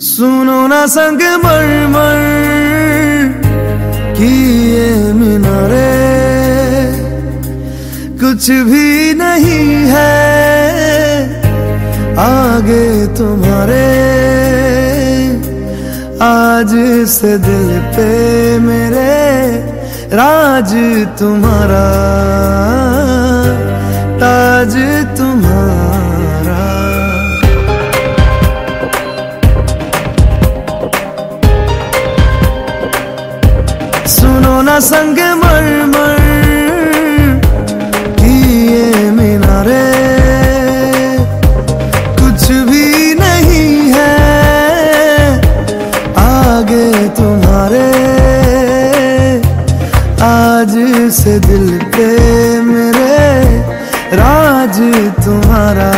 सुनो ना संग मर मर कि ये कुछ भी नहीं है आगे तुम्हारे। आज से दिल पे मेरे राज तुम्हारा। ताज तुम्हारा ना संग मर मर कि ये मीनारे। कुछ भी नहीं है, आगे तुम्हारे। आज से दिल पे मेरे राज तुम्हारा,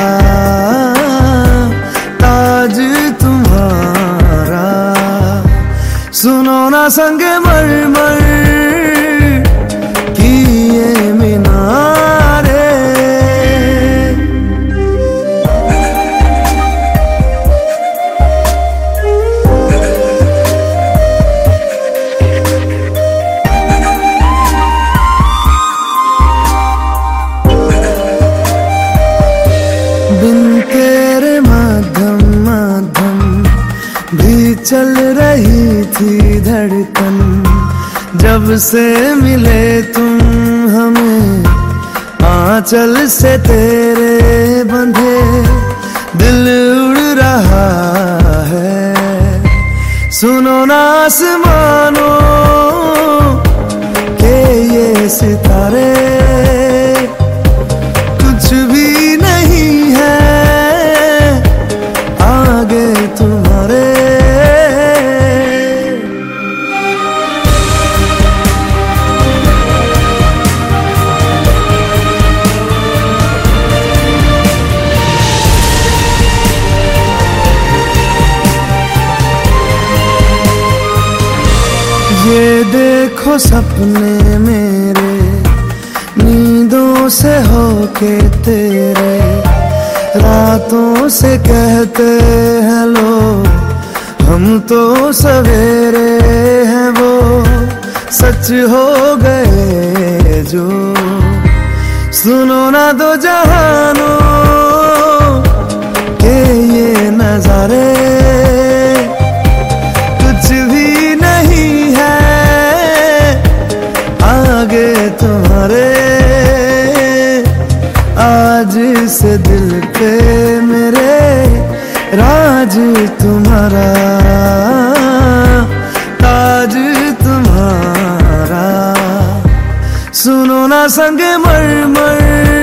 ताज तुम्हारा। सुनो ना संग मर मर चल रही थी धड़कन। जब से मिले तुम हमें, आंचल से तेरे बंधे, दिल उड़ रहा है। सुनो ना आसमानो के ये सितारे। ये देखो सपने मेरे, नींदों से होके तेरे, रातों से कहते हैं लोग, हम तो सवेरे हैं वो, सच हो गए जो। सुनो ना दो जहानों आज से दिल पे मेरे राज तुम्हारा ताज तुम्हारा। सुनो ना संग मर मर